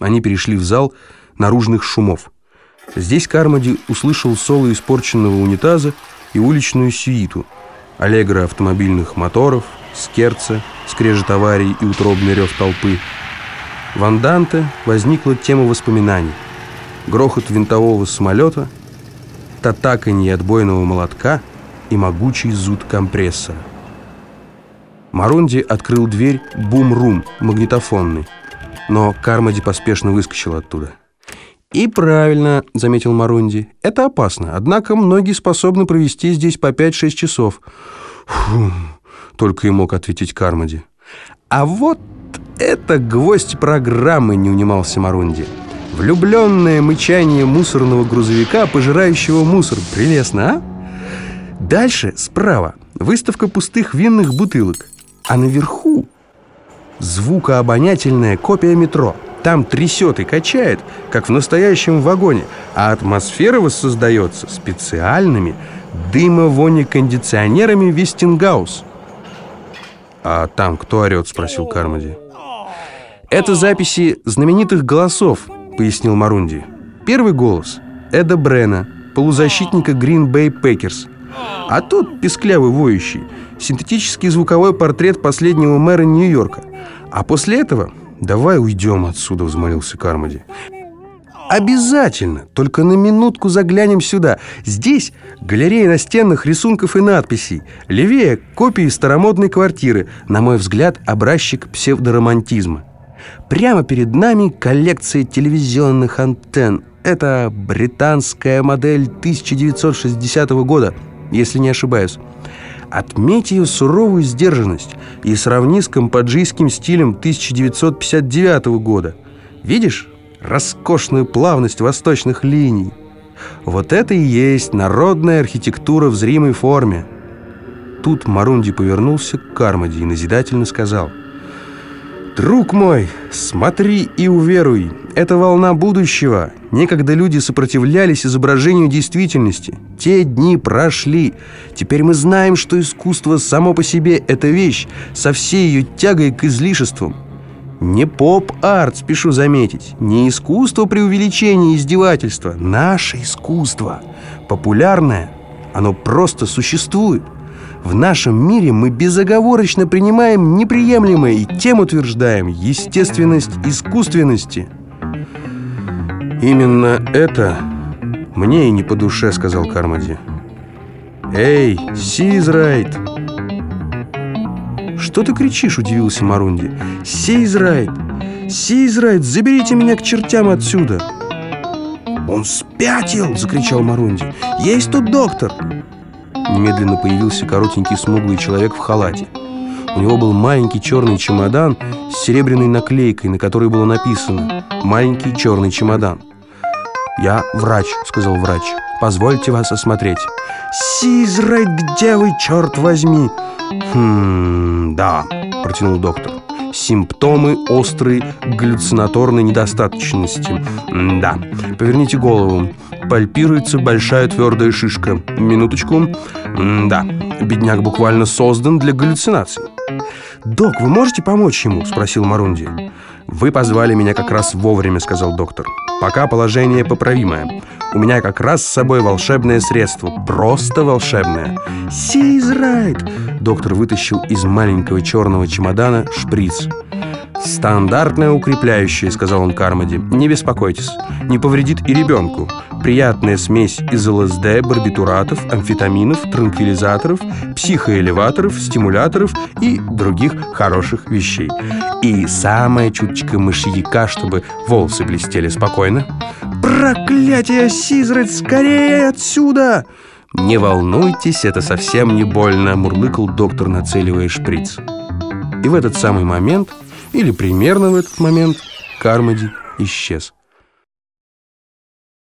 Они перешли в зал наружных шумов. Здесь Кармоди услышал соло испорченного унитаза и уличную сюиту, аллегро автомобильных моторов, скерца, скрежет аварий и утробный рев толпы. В Анданте возникла тема воспоминаний. Грохот винтового самолета, татаканье отбойного молотка и могучий зуд компрессора. Марунди открыл дверь бум-рум, магнитофонный, но Кармоди поспешно выскочил оттуда. «И правильно», — заметил Марунди, — «это опасно, однако многие способны провести здесь по 5-6 часов». «Фу», — только и мог ответить Кармоди. «А вот это гвоздь программы», — не унимался Марунди. «Влюбленное мычание мусорного грузовика, пожирающего мусор. Прелестно, а?» Дальше, справа, выставка пустых винных бутылок. А наверху звукообонятельная копия метро. Там трясет и качает, как в настоящем вагоне, а атмосфера воссоздается специальными дымовоне-кондиционерами Вестингаус. «А там кто орет?» — спросил Кармоди. «Это записи знаменитых голосов», — пояснил Марунди. «Первый голос — Эда Брена, полузащитника Green Bay Packers. А тут песклявый воющий — синтетический звуковой портрет последнего мэра Нью-Йорка. А после этого «Давай уйдем отсюда», — взмолился Кармоди. «Обязательно! Только на минутку заглянем сюда. Здесь галерея настенных рисунков и надписей. Левее — копии старомодной квартиры. На мой взгляд, образчик псевдоромантизма. Прямо перед нами коллекция телевизионных антенн. Это британская модель 1960 года, если не ошибаюсь. Отметь ее суровую сдержанность и сравни с компаджийским стилем 1959 года. Видишь роскошную плавность восточных линий? Вот это и есть народная архитектура в зримой форме. Тут Марунди повернулся к Кармади и назидательно сказал – Друг мой, смотри и уверуй, это волна будущего. Некогда люди сопротивлялись изображению действительности. Те дни прошли. Теперь мы знаем, что искусство само по себе – это вещь со всей ее тягой к излишествам. Не поп-арт, спешу заметить, не искусство преувеличения и издевательства. Наше искусство, популярное, оно просто существует – в нашем мире мы безоговорочно принимаем неприемлемое и тем утверждаем естественность искусственности. «Именно это мне и не по душе», — сказал Кармади. «Эй, Сизрайт!» «Что ты кричишь?» — удивился Марунди. «Сизрайт! Сизрайт, заберите меня к чертям отсюда!» «Он спятил!» — закричал Марунди. «Есть тут доктор!» Немедленно появился коротенький смуглый человек в халате. У него был маленький черный чемодан с серебряной наклейкой, на которой было написано «Маленький черный чемодан». «Я врач», — сказал врач. «Позвольте вас осмотреть». «Сизрайт, где вы, черт возьми?» «Хм, да», — протянул доктор. Симптомы острой галлюцинаторной недостаточности. Да. Поверните голову. Пальпируется большая твердая шишка. Минуточку. Да. Бедняк буквально создан для галлюцинаций. «Док, вы можете помочь ему?» – спросил Марунди. «Вы позвали меня как раз вовремя», – сказал доктор. «Пока положение поправимое. У меня как раз с собой волшебное средство. Просто волшебное». «Сейзрайт!» Доктор вытащил из маленького черного чемодана шприц. «Стандартное укрепляющее», — сказал он Кармоди. «Не беспокойтесь, не повредит и ребенку. Приятная смесь из ЛСД, барбитуратов, амфетаминов, транквилизаторов, психоэлеваторов, стимуляторов и других хороших вещей. И самая чуточка мышьяка, чтобы волосы блестели спокойно». «Проклятие, Сизрать, скорее отсюда!» «Не волнуйтесь, это совсем не больно», — мурлыкал доктор, нацеливая шприц. И в этот самый момент или примерно в этот момент Кармоди исчез.